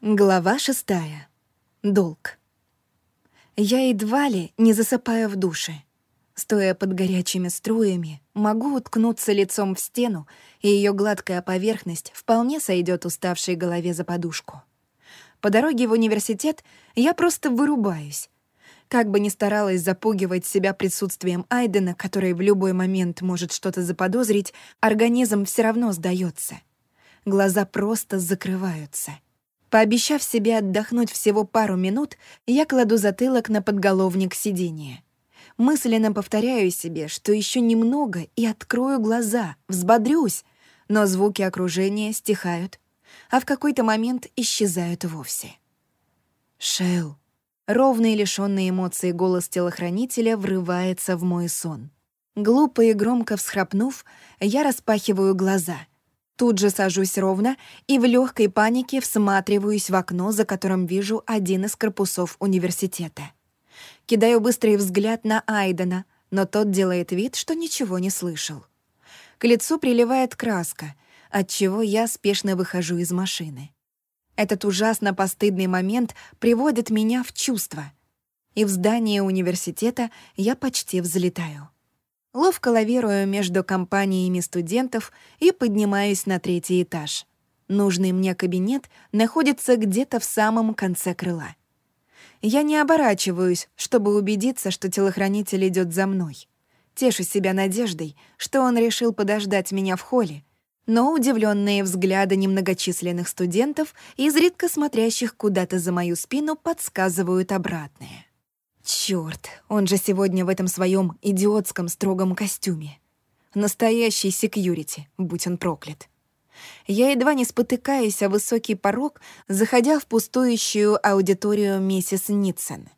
Глава шестая. Долг. Я едва ли не засыпаю в душе. Стоя под горячими струями, могу уткнуться лицом в стену, и ее гладкая поверхность вполне сойдет уставшей голове за подушку. По дороге в университет я просто вырубаюсь. Как бы ни старалась запугивать себя присутствием Айдена, который в любой момент может что-то заподозрить, организм все равно сдается. Глаза просто закрываются — Пообещав себе отдохнуть всего пару минут, я кладу затылок на подголовник сиденья. Мысленно повторяю себе, что еще немного и открою глаза, взбодрюсь, но звуки окружения стихают, а в какой-то момент исчезают вовсе. Шел. Ровный и лишённый эмоций голос телохранителя врывается в мой сон. Глупо и громко всхрапнув, я распахиваю глаза — Тут же сажусь ровно и в легкой панике всматриваюсь в окно, за которым вижу один из корпусов университета. Кидаю быстрый взгляд на Айдена, но тот делает вид, что ничего не слышал. К лицу приливает краска, отчего я спешно выхожу из машины. Этот ужасно постыдный момент приводит меня в чувство. И в здании университета я почти взлетаю. Ловко лавирую между компаниями студентов и поднимаюсь на третий этаж. Нужный мне кабинет находится где-то в самом конце крыла. Я не оборачиваюсь, чтобы убедиться, что телохранитель идет за мной. Тешу себя надеждой, что он решил подождать меня в холле, но удивленные взгляды немногочисленных студентов, изредка смотрящих куда-то за мою спину, подсказывают обратное. Чёрт, он же сегодня в этом своем идиотском строгом костюме. Настоящий секьюрити, будь он проклят. Я едва не спотыкаюсь о высокий порог, заходя в пустующую аудиторию миссис Нитсон.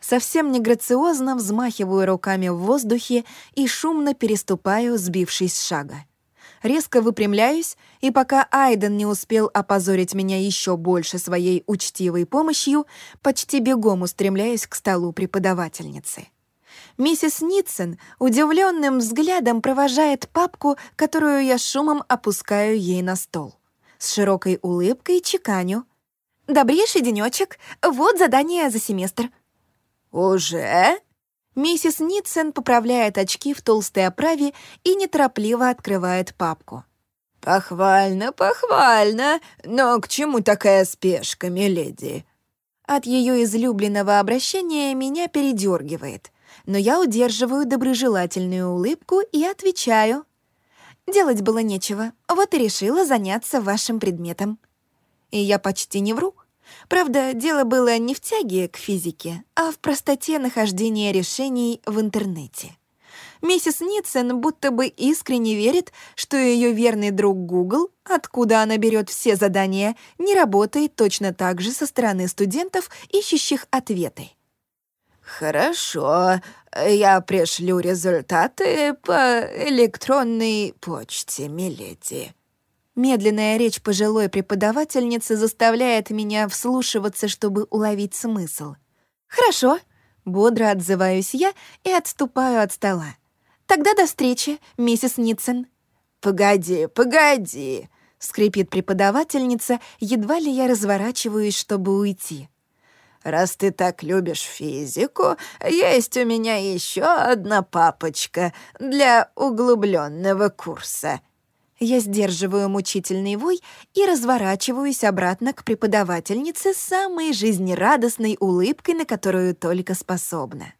Совсем неграциозно взмахиваю руками в воздухе и шумно переступаю, сбившись с шага резко выпрямляюсь, и пока Айден не успел опозорить меня еще больше своей учтивой помощью, почти бегом устремляюсь к столу преподавательницы. Миссис Нитсон удивленным взглядом провожает папку, которую я шумом опускаю ей на стол. С широкой улыбкой чеканю. «Добрейший денечек, вот задание за семестр». «Уже?» Миссис Нитсен поправляет очки в толстой оправе и неторопливо открывает папку. «Похвально, похвально, но к чему такая спешка, миледи?» От ее излюбленного обращения меня передергивает, но я удерживаю доброжелательную улыбку и отвечаю. «Делать было нечего, вот и решила заняться вашим предметом». И я почти не вру. Правда, дело было не в тяге к физике, а в простоте нахождения решений в интернете. Миссис Ницен будто бы искренне верит, что ее верный друг Google, откуда она берет все задания, не работает точно так же со стороны студентов, ищущих ответы. «Хорошо, я пришлю результаты по электронной почте, миледи», Медленная речь пожилой преподавательницы заставляет меня вслушиваться, чтобы уловить смысл. «Хорошо», — бодро отзываюсь я и отступаю от стола. «Тогда до встречи, миссис Ницен». «Погоди, погоди», — скрипит преподавательница, едва ли я разворачиваюсь, чтобы уйти. «Раз ты так любишь физику, есть у меня еще одна папочка для углубленного курса». Я сдерживаю мучительный вой и разворачиваюсь обратно к преподавательнице с самой жизнерадостной улыбкой, на которую только способна.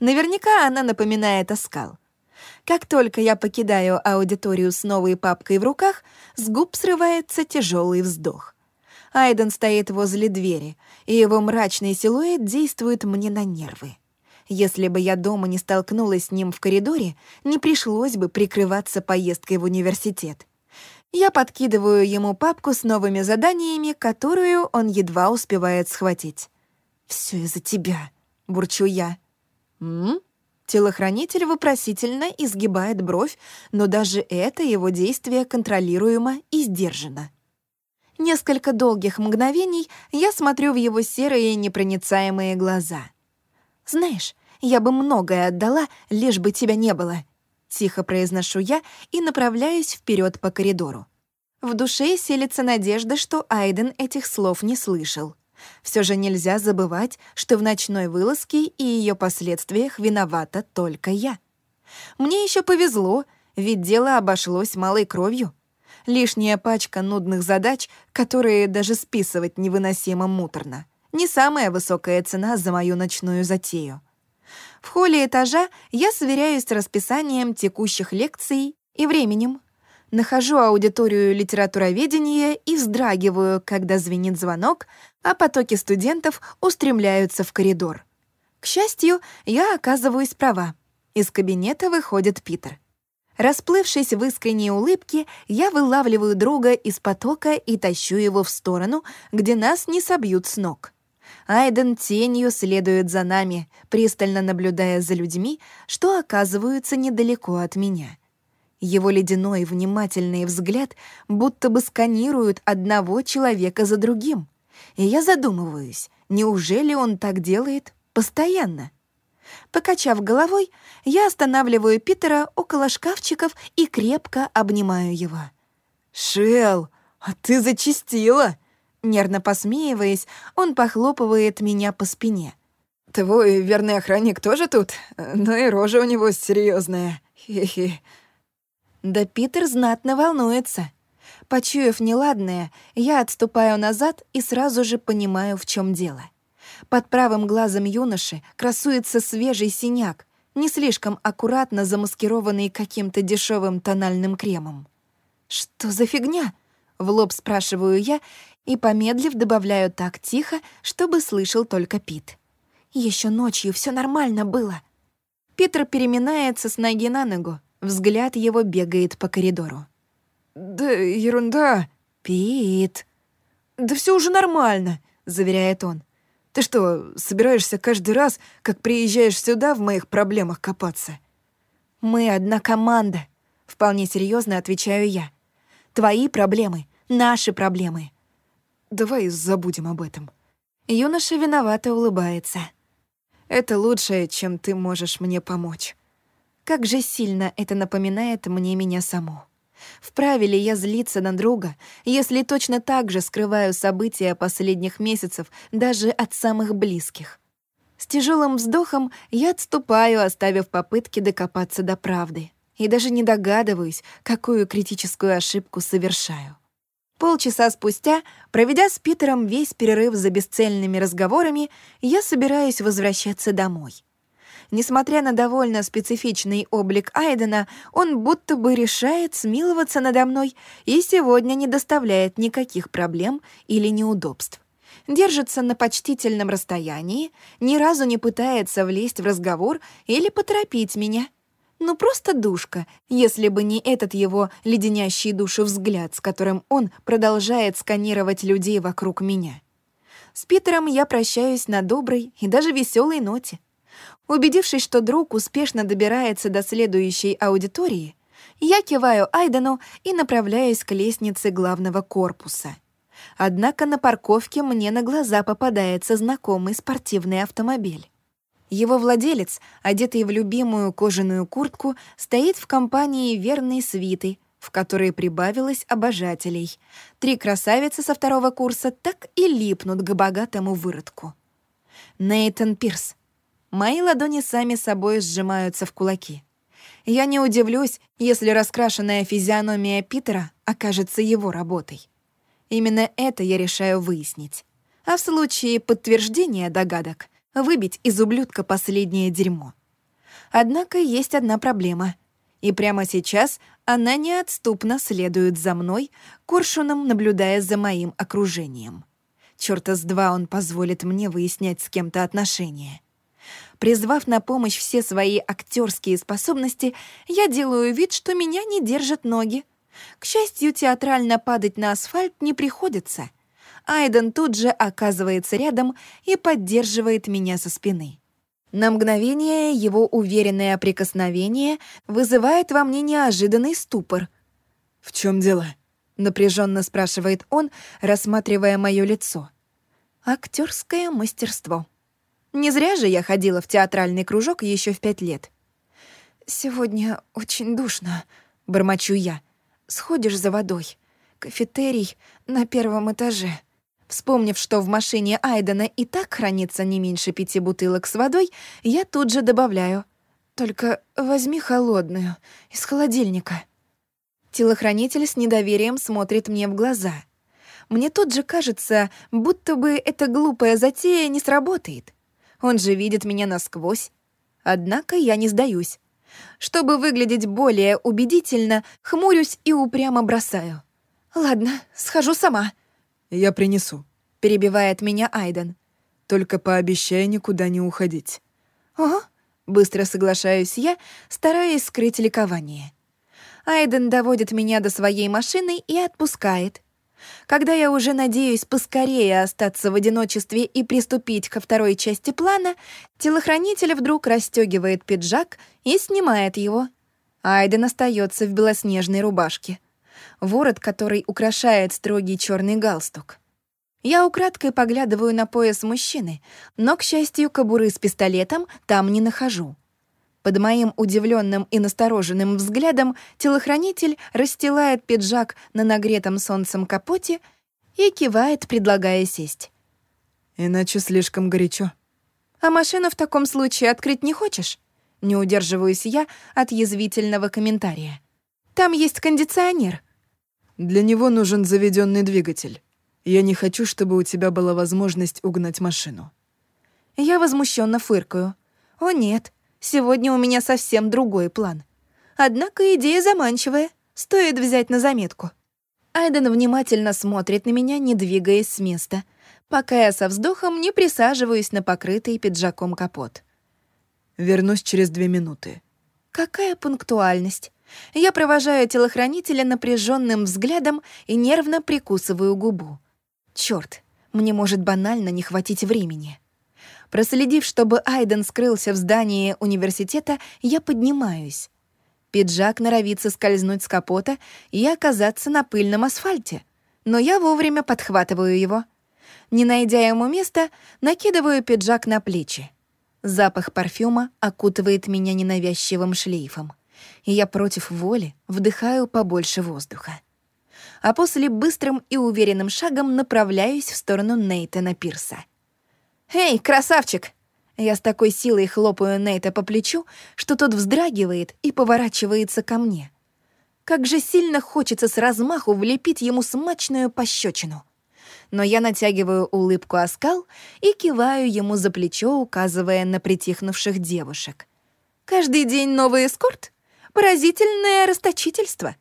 Наверняка она напоминает оскал. Как только я покидаю аудиторию с новой папкой в руках, с губ срывается тяжелый вздох. Айден стоит возле двери, и его мрачный силуэт действует мне на нервы. Если бы я дома не столкнулась с ним в коридоре, не пришлось бы прикрываться поездкой в университет. Я подкидываю ему папку с новыми заданиями, которую он едва успевает схватить. «Все из-за тебя», — бурчу я. «М?», Телохранитель вопросительно изгибает бровь, но даже это его действие контролируемо и сдержано. Несколько долгих мгновений я смотрю в его серые непроницаемые глаза. «Знаешь, я бы многое отдала, лишь бы тебя не было», — тихо произношу я и направляюсь вперед по коридору. В душе селится надежда, что Айден этих слов не слышал. Все же нельзя забывать, что в ночной вылазке и ее последствиях виновата только я. Мне еще повезло, ведь дело обошлось малой кровью. Лишняя пачка нудных задач, которые даже списывать невыносимо муторно. Не самая высокая цена за мою ночную затею. В холле этажа я сверяюсь с расписанием текущих лекций и временем. Нахожу аудиторию литературоведения и вздрагиваю, когда звенит звонок, а потоки студентов устремляются в коридор. К счастью, я оказываюсь права. Из кабинета выходит Питер. Расплывшись в искренней улыбке, я вылавливаю друга из потока и тащу его в сторону, где нас не собьют с ног. Айден тенью следует за нами, пристально наблюдая за людьми, что оказываются недалеко от меня. Его ледяной внимательный взгляд будто бы сканирует одного человека за другим. И я задумываюсь, неужели он так делает постоянно? Покачав головой, я останавливаю Питера около шкафчиков и крепко обнимаю его. «Шел, а ты зачистила!» Нервно посмеиваясь, он похлопывает меня по спине. «Твой верный охранник тоже тут? Но и рожа у него серьезная. Хе-хе». Да Питер знатно волнуется. Почуяв неладное, я отступаю назад и сразу же понимаю, в чем дело. Под правым глазом юноши красуется свежий синяк, не слишком аккуратно замаскированный каким-то дешевым тональным кремом. «Что за фигня?» — в лоб спрашиваю я и, помедлив, добавляю так тихо, чтобы слышал только Пит. Еще ночью все нормально было». Питер переминается с ноги на ногу, взгляд его бегает по коридору. «Да ерунда». «Пит». «Да все уже нормально», — заверяет он. Ты что, собираешься каждый раз, как приезжаешь сюда, в моих проблемах копаться?» «Мы одна команда», — вполне серьезно отвечаю я. «Твои проблемы — наши проблемы». «Давай забудем об этом». Юноша виновато улыбается. «Это лучшее, чем ты можешь мне помочь». Как же сильно это напоминает мне меня саму. Вправе ли я злиться на друга, если точно так же скрываю события последних месяцев даже от самых близких? С тяжелым вздохом я отступаю, оставив попытки докопаться до правды. И даже не догадываюсь, какую критическую ошибку совершаю. Полчаса спустя, проведя с Питером весь перерыв за бесцельными разговорами, я собираюсь возвращаться домой. Несмотря на довольно специфичный облик Айдена, он будто бы решает смиловаться надо мной и сегодня не доставляет никаких проблем или неудобств. Держится на почтительном расстоянии, ни разу не пытается влезть в разговор или поторопить меня. Ну, просто душка, если бы не этот его леденящий душу взгляд, с которым он продолжает сканировать людей вокруг меня. С Питером я прощаюсь на доброй и даже веселой ноте. Убедившись, что друг успешно добирается до следующей аудитории, я киваю Айдену и направляюсь к лестнице главного корпуса. Однако на парковке мне на глаза попадается знакомый спортивный автомобиль. Его владелец, одетый в любимую кожаную куртку, стоит в компании верной свиты, в которой прибавилось обожателей. Три красавицы со второго курса так и липнут к богатому выродку. Нейтан Пирс — Мои ладони сами собой сжимаются в кулаки. Я не удивлюсь, если раскрашенная физиономия Питера окажется его работой. Именно это я решаю выяснить. А в случае подтверждения догадок выбить из ублюдка последнее дерьмо. Однако есть одна проблема. И прямо сейчас она неотступно следует за мной, коршуном наблюдая за моим окружением. Чёрта с два он позволит мне выяснять с кем-то отношения. Призвав на помощь все свои актерские способности, я делаю вид, что меня не держат ноги. К счастью, театрально падать на асфальт не приходится. Айден тут же оказывается рядом и поддерживает меня со спины. На мгновение его уверенное прикосновение вызывает во мне неожиданный ступор. «В чем дело?» — напряженно спрашивает он, рассматривая мое лицо. Актерское мастерство. Не зря же я ходила в театральный кружок еще в пять лет. «Сегодня очень душно», — бормочу я. «Сходишь за водой. кафетерий на первом этаже. Вспомнив, что в машине Айдена и так хранится не меньше пяти бутылок с водой, я тут же добавляю. «Только возьми холодную, из холодильника». Телохранитель с недоверием смотрит мне в глаза. Мне тут же кажется, будто бы эта глупая затея не сработает. Он же видит меня насквозь. Однако я не сдаюсь. Чтобы выглядеть более убедительно, хмурюсь и упрямо бросаю. «Ладно, схожу сама». «Я принесу», — перебивает меня Айден. «Только пообещай никуда не уходить». «Ага», — быстро соглашаюсь я, стараясь скрыть ликование. Айден доводит меня до своей машины и отпускает. Когда я уже надеюсь поскорее остаться в одиночестве и приступить ко второй части плана, телохранитель вдруг расстегивает пиджак и снимает его. Айден остается в белоснежной рубашке, ворот которой украшает строгий черный галстук. Я украдкой поглядываю на пояс мужчины, но, к счастью, кобуры с пистолетом там не нахожу. Под моим удивленным и настороженным взглядом телохранитель расстилает пиджак на нагретом солнцем капоте и кивает, предлагая сесть. «Иначе слишком горячо». «А машину в таком случае открыть не хочешь?» Не удерживаюсь я от язвительного комментария. «Там есть кондиционер». «Для него нужен заведенный двигатель. Я не хочу, чтобы у тебя была возможность угнать машину». Я возмущенно фыркаю. «О нет, Сегодня у меня совсем другой план. Однако идея заманчивая, стоит взять на заметку. Айден внимательно смотрит на меня, не двигаясь с места, пока я со вздохом не присаживаюсь на покрытый пиджаком капот. «Вернусь через две минуты». Какая пунктуальность. Я провожаю телохранителя напряженным взглядом и нервно прикусываю губу. Черт, мне может банально не хватить времени. Проследив, чтобы Айден скрылся в здании университета, я поднимаюсь. Пиджак норовится скользнуть с капота и оказаться на пыльном асфальте. Но я вовремя подхватываю его. Не найдя ему места, накидываю пиджак на плечи. Запах парфюма окутывает меня ненавязчивым шлейфом, и я против воли вдыхаю побольше воздуха. А после быстрым и уверенным шагом направляюсь в сторону Нейтана Пирса — «Эй, красавчик!» Я с такой силой хлопаю Нейта по плечу, что тот вздрагивает и поворачивается ко мне. Как же сильно хочется с размаху влепить ему смачную пощечину. Но я натягиваю улыбку оскал и киваю ему за плечо, указывая на притихнувших девушек. «Каждый день новый эскорт? Поразительное расточительство!»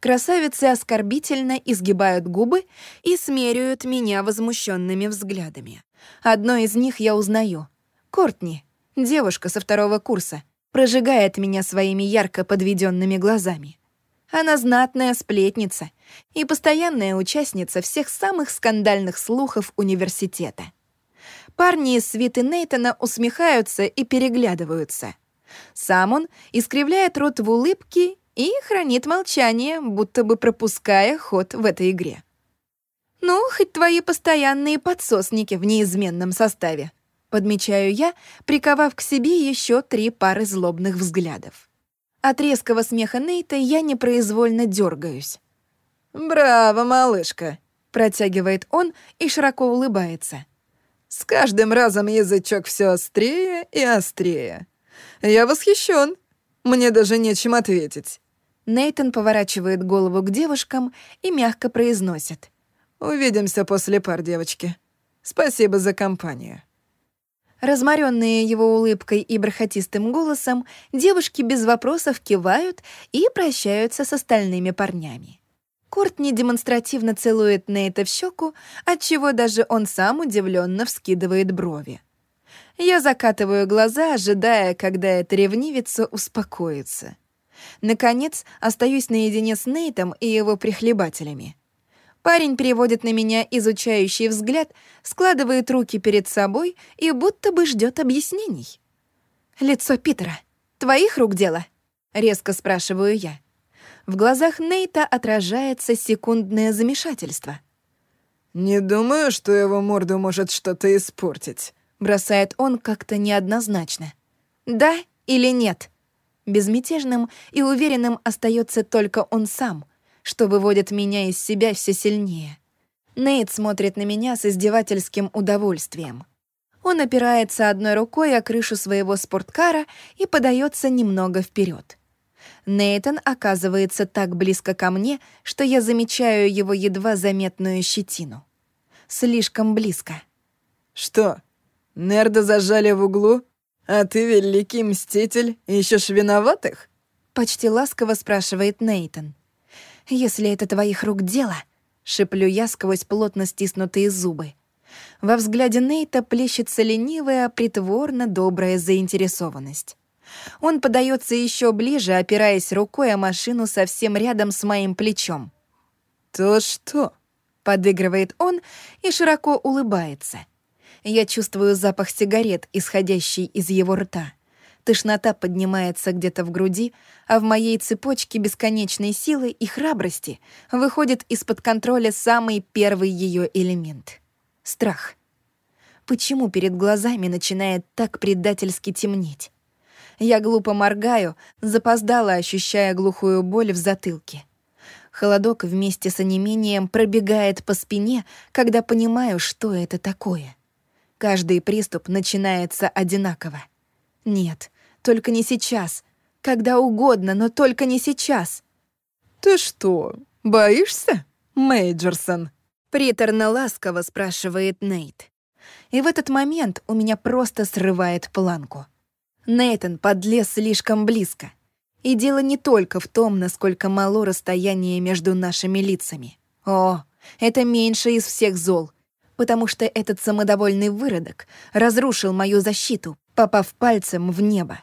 Красавицы оскорбительно изгибают губы и смеряют меня возмущенными взглядами. Одно из них я узнаю. Кортни, девушка со второго курса, прожигает меня своими ярко подведенными глазами. Она знатная сплетница и постоянная участница всех самых скандальных слухов университета. Парни из свиты Нейтона усмехаются и переглядываются. Сам он искривляет рот в улыбке и хранит молчание, будто бы пропуская ход в этой игре. «Ну, хоть твои постоянные подсосники в неизменном составе», подмечаю я, приковав к себе еще три пары злобных взглядов. От резкого смеха Нейта я непроизвольно дергаюсь. «Браво, малышка!» — протягивает он и широко улыбается. «С каждым разом язычок все острее и острее. Я восхищен. Мне даже нечем ответить». Нейтон поворачивает голову к девушкам и мягко произносит. Увидимся после пар, девочки. Спасибо за компанию». Разморенные его улыбкой и бархатистым голосом, девушки без вопросов кивают и прощаются с остальными парнями. Кортни демонстративно целует Нейта в щеку, отчего даже он сам удивленно вскидывает брови. Я закатываю глаза, ожидая, когда эта ревнивица успокоится. Наконец, остаюсь наедине с Нейтом и его прихлебателями. Парень переводит на меня изучающий взгляд, складывает руки перед собой и будто бы ждет объяснений. «Лицо Питера. Твоих рук дело?» — резко спрашиваю я. В глазах Нейта отражается секундное замешательство. «Не думаю, что его морду может что-то испортить», — бросает он как-то неоднозначно. «Да или нет?» Безмятежным и уверенным остается только он сам — что выводит меня из себя все сильнее. Нейт смотрит на меня с издевательским удовольствием. Он опирается одной рукой о крышу своего спорткара и подается немного вперед. Нейтон оказывается так близко ко мне, что я замечаю его едва заметную щетину. Слишком близко. «Что, нерда зажали в углу? А ты, великий мститель, ищешь виноватых?» Почти ласково спрашивает Нейтон. «Если это твоих рук дело», — шеплю я сквозь плотно стиснутые зубы. Во взгляде Нейта плещется ленивая, притворно добрая заинтересованность. Он подается еще ближе, опираясь рукой о машину совсем рядом с моим плечом. «То что?» — подыгрывает он и широко улыбается. Я чувствую запах сигарет, исходящий из его рта. Тошнота поднимается где-то в груди, а в моей цепочке бесконечной силы и храбрости выходит из-под контроля самый первый ее элемент — страх. Почему перед глазами начинает так предательски темнеть? Я глупо моргаю, запоздала, ощущая глухую боль в затылке. Холодок вместе с онемением пробегает по спине, когда понимаю, что это такое. Каждый приступ начинается одинаково. Нет, только не сейчас. Когда угодно, но только не сейчас. «Ты что, боишься, Мейджерсон?» Приторно-ласково спрашивает Нейт. И в этот момент у меня просто срывает планку. Нейтан подлез слишком близко. И дело не только в том, насколько мало расстояние между нашими лицами. О, это меньше из всех зол, потому что этот самодовольный выродок разрушил мою защиту, попав пальцем в небо.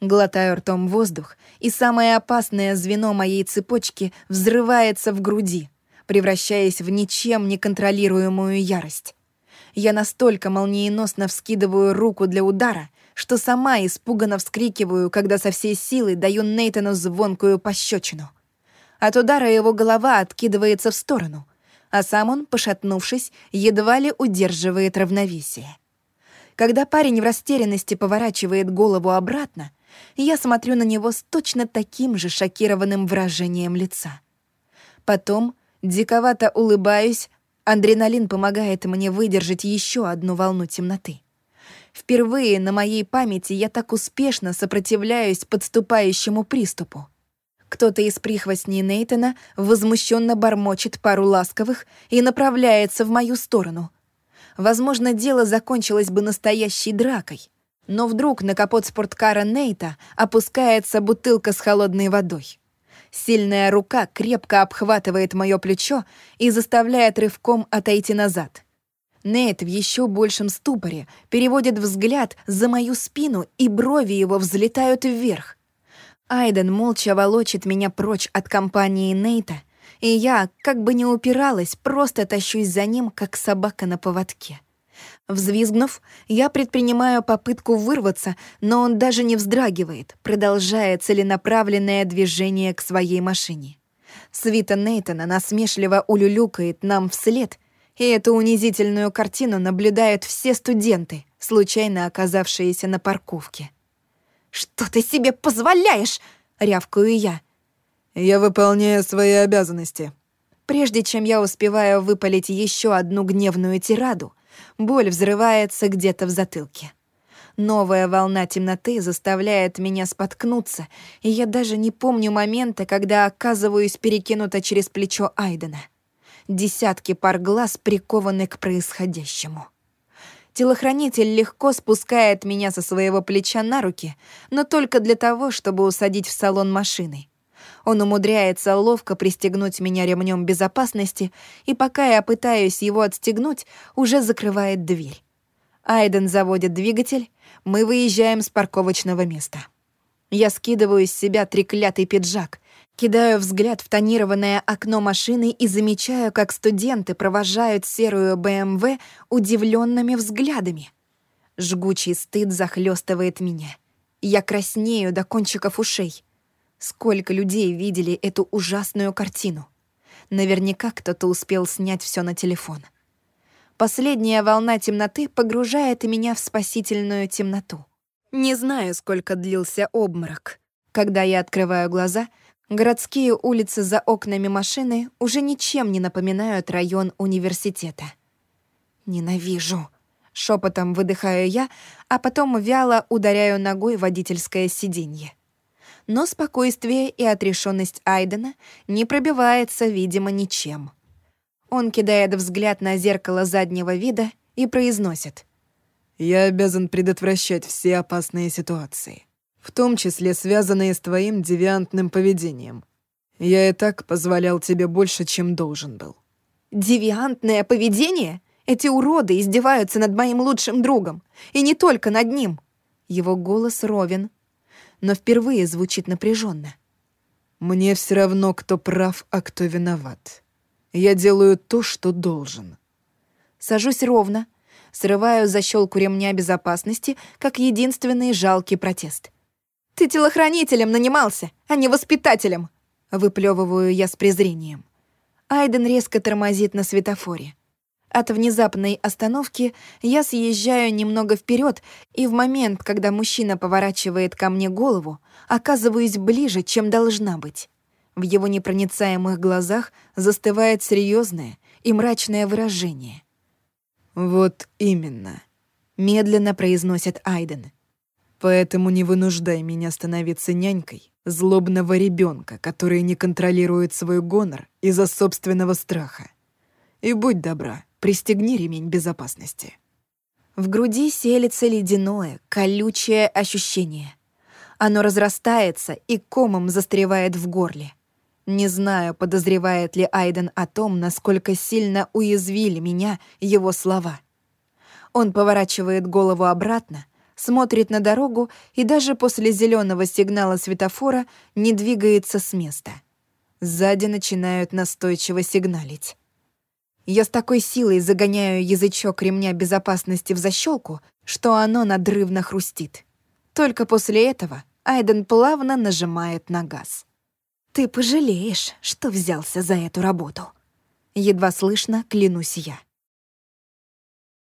Глотаю ртом воздух, и самое опасное звено моей цепочки взрывается в груди, превращаясь в ничем не контролируемую ярость. Я настолько молниеносно вскидываю руку для удара, что сама испуганно вскрикиваю, когда со всей силы даю Нейтану звонкую пощечину. От удара его голова откидывается в сторону, а сам он, пошатнувшись, едва ли удерживает равновесие. Когда парень в растерянности поворачивает голову обратно, я смотрю на него с точно таким же шокированным выражением лица. Потом, диковато улыбаюсь, адреналин помогает мне выдержать еще одну волну темноты. Впервые на моей памяти я так успешно сопротивляюсь подступающему приступу. Кто-то из прихвостней Нейтона возмущенно бормочет пару ласковых и направляется в мою сторону. Возможно, дело закончилось бы настоящей дракой. Но вдруг на капот спорткара Нейта опускается бутылка с холодной водой. Сильная рука крепко обхватывает мое плечо и заставляет рывком отойти назад. Нейт в еще большем ступоре переводит взгляд за мою спину, и брови его взлетают вверх. Айден молча волочит меня прочь от компании Нейта, и я, как бы не упиралась, просто тащусь за ним, как собака на поводке. Взвизгнув, я предпринимаю попытку вырваться, но он даже не вздрагивает, продолжая целенаправленное движение к своей машине. Свита Нейтона насмешливо улюлюкает нам вслед, и эту унизительную картину наблюдают все студенты, случайно оказавшиеся на парковке. «Что ты себе позволяешь?» — рявкаю я. «Я выполняю свои обязанности». Прежде чем я успеваю выпалить еще одну гневную тираду, боль взрывается где-то в затылке. Новая волна темноты заставляет меня споткнуться, и я даже не помню момента, когда оказываюсь перекинута через плечо Айдена. Десятки пар глаз прикованы к происходящему. Телохранитель легко спускает меня со своего плеча на руки, но только для того, чтобы усадить в салон машины. Он умудряется ловко пристегнуть меня ремнем безопасности, и пока я пытаюсь его отстегнуть, уже закрывает дверь. Айден заводит двигатель, мы выезжаем с парковочного места. Я скидываю с себя треклятый пиджак, кидаю взгляд в тонированное окно машины и замечаю, как студенты провожают серую БМВ удивленными взглядами. Жгучий стыд захлестывает меня. Я краснею до кончиков ушей. Сколько людей видели эту ужасную картину? Наверняка кто-то успел снять все на телефон. Последняя волна темноты погружает меня в спасительную темноту. Не знаю, сколько длился обморок. Когда я открываю глаза, Городские улицы за окнами машины уже ничем не напоминают район университета. «Ненавижу», — шепотом выдыхаю я, а потом вяло ударяю ногой водительское сиденье. Но спокойствие и отрешенность Айдена не пробивается, видимо, ничем. Он кидает взгляд на зеркало заднего вида и произносит. «Я обязан предотвращать все опасные ситуации» в том числе связанные с твоим девиантным поведением. Я и так позволял тебе больше, чем должен был». «Девиантное поведение? Эти уроды издеваются над моим лучшим другом. И не только над ним». Его голос ровен, но впервые звучит напряженно. «Мне все равно, кто прав, а кто виноват. Я делаю то, что должен». Сажусь ровно, срываю защелку ремня безопасности как единственный жалкий протест — «Ты телохранителем нанимался, а не воспитателем!» Выплёвываю я с презрением. Айден резко тормозит на светофоре. От внезапной остановки я съезжаю немного вперед, и в момент, когда мужчина поворачивает ко мне голову, оказываюсь ближе, чем должна быть. В его непроницаемых глазах застывает серьезное и мрачное выражение. «Вот именно», — медленно произносит Айден. Поэтому не вынуждай меня становиться нянькой злобного ребенка, который не контролирует свой гонор из-за собственного страха. И будь добра, пристегни ремень безопасности. В груди селится ледяное, колючее ощущение. Оно разрастается и комом застревает в горле. Не знаю, подозревает ли Айден о том, насколько сильно уязвили меня его слова. Он поворачивает голову обратно, смотрит на дорогу и даже после зеленого сигнала светофора не двигается с места. Сзади начинают настойчиво сигналить. Я с такой силой загоняю язычок ремня безопасности в защелку, что оно надрывно хрустит. Только после этого Айден плавно нажимает на газ. «Ты пожалеешь, что взялся за эту работу». Едва слышно, клянусь я.